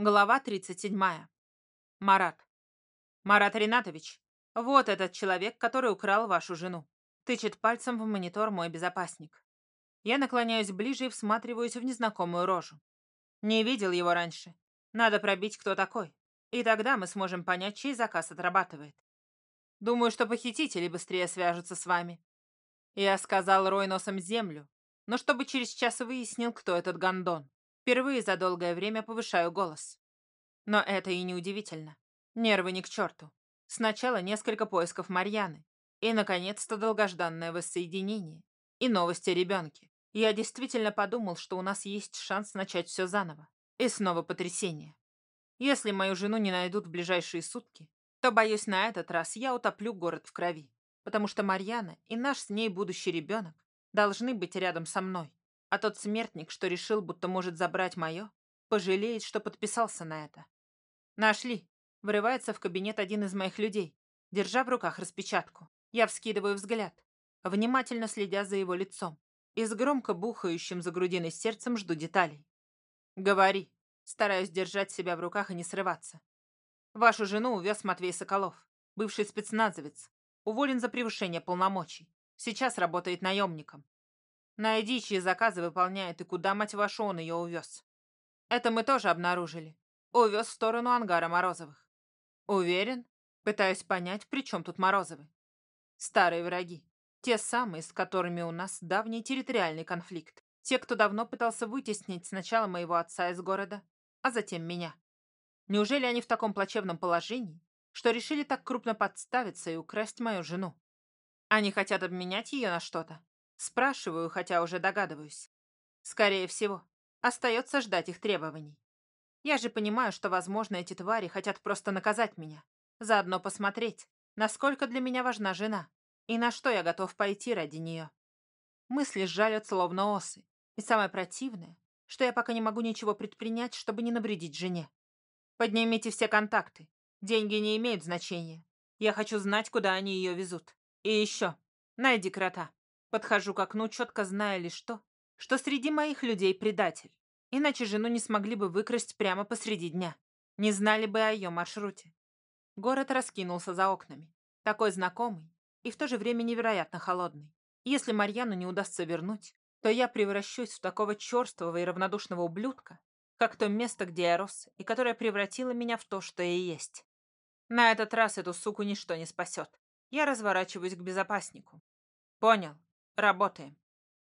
Глава 37. Марат. Марат Ринатович, вот этот человек, который украл вашу жену. Тычет пальцем в монитор мой безопасник. Я наклоняюсь ближе и всматриваюсь в незнакомую рожу. Не видел его раньше. Надо пробить, кто такой. И тогда мы сможем понять, чей заказ отрабатывает. Думаю, что похитители быстрее свяжутся с вами. Я сказал Рой носом землю, но чтобы через час выяснил, кто этот гондон. Впервые за долгое время повышаю голос. Но это и не удивительно. Нервы ни к черту. Сначала несколько поисков Марьяны. И, наконец-то, долгожданное воссоединение. И новости о ребенке. Я действительно подумал, что у нас есть шанс начать все заново. И снова потрясение. Если мою жену не найдут в ближайшие сутки, то, боюсь, на этот раз я утоплю город в крови. Потому что Марьяна и наш с ней будущий ребенок должны быть рядом со мной. А тот смертник, что решил, будто может забрать мое, пожалеет, что подписался на это. Нашли. Врывается в кабинет один из моих людей, держа в руках распечатку. Я вскидываю взгляд, внимательно следя за его лицом, и с громко бухающим за грудиной сердцем жду деталей. Говори. Стараюсь держать себя в руках и не срываться. Вашу жену увез Матвей Соколов, бывший спецназовец, уволен за превышение полномочий. Сейчас работает наемником. Найди, чьи заказы выполняет и куда, мать вашу, он ее увез. Это мы тоже обнаружили. Увез в сторону ангара Морозовых. Уверен? Пытаюсь понять, при чем тут Морозовы. Старые враги. Те самые, с которыми у нас давний территориальный конфликт. Те, кто давно пытался вытеснить сначала моего отца из города, а затем меня. Неужели они в таком плачевном положении, что решили так крупно подставиться и украсть мою жену? Они хотят обменять ее на что-то? Спрашиваю, хотя уже догадываюсь. Скорее всего, остается ждать их требований. Я же понимаю, что, возможно, эти твари хотят просто наказать меня. Заодно посмотреть, насколько для меня важна жена и на что я готов пойти ради нее. Мысли сжалят словно осы. И самое противное, что я пока не могу ничего предпринять, чтобы не навредить жене. Поднимите все контакты. Деньги не имеют значения. Я хочу знать, куда они ее везут. И еще, найди крота. Подхожу к окну, четко зная лишь то, что среди моих людей предатель. Иначе жену не смогли бы выкрасть прямо посреди дня. Не знали бы о ее маршруте. Город раскинулся за окнами. Такой знакомый и в то же время невероятно холодный. Если Марьяну не удастся вернуть, то я превращусь в такого черствого и равнодушного ублюдка, как то место, где я рос, и которое превратило меня в то, что я есть. На этот раз эту суку ничто не спасет. Я разворачиваюсь к безопаснику. Понял. Работаем.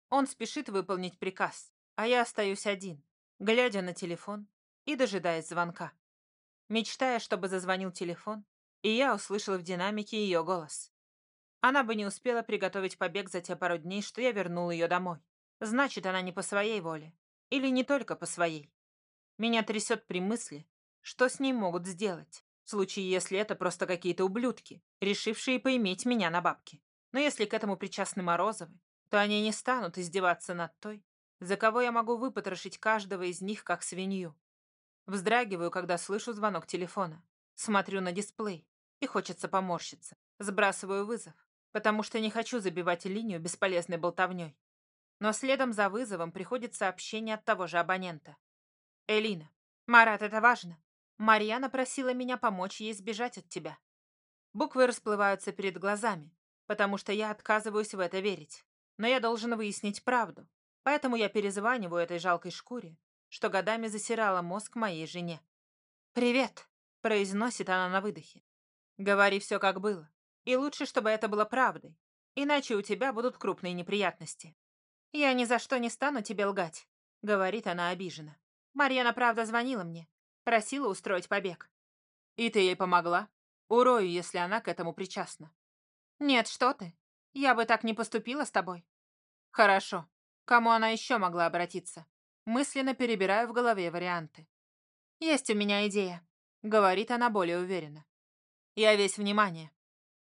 Он спешит выполнить приказ, а я остаюсь один, глядя на телефон и дожидаясь звонка. Мечтая, чтобы зазвонил телефон, и я услышал в динамике ее голос. Она бы не успела приготовить побег за те пару дней, что я вернул ее домой. Значит, она не по своей воле. Или не только по своей. Меня трясет при мысли, что с ней могут сделать, в случае, если это просто какие-то ублюдки, решившие поиметь меня на бабки. Но если к этому причастны Морозовы, то они не станут издеваться над той, за кого я могу выпотрошить каждого из них, как свинью. Вздрагиваю, когда слышу звонок телефона. Смотрю на дисплей, и хочется поморщиться. Сбрасываю вызов, потому что не хочу забивать линию бесполезной болтовней. Но следом за вызовом приходит сообщение от того же абонента. «Элина, Марат, это важно. Марьяна просила меня помочь ей сбежать от тебя». Буквы расплываются перед глазами, потому что я отказываюсь в это верить. Но я должен выяснить правду, поэтому я перезваниваю этой жалкой шкуре, что годами засирала мозг моей жене. «Привет», — произносит она на выдохе. «Говори все, как было. И лучше, чтобы это было правдой, иначе у тебя будут крупные неприятности». «Я ни за что не стану тебе лгать», — говорит она обиженно. «Марьяна правда звонила мне, просила устроить побег». «И ты ей помогла? Урою, если она к этому причастна». «Нет, что ты. Я бы так не поступила с тобой». «Хорошо. Кому она еще могла обратиться?» Мысленно перебираю в голове варианты. «Есть у меня идея», — говорит она более уверенно. «Я весь внимание».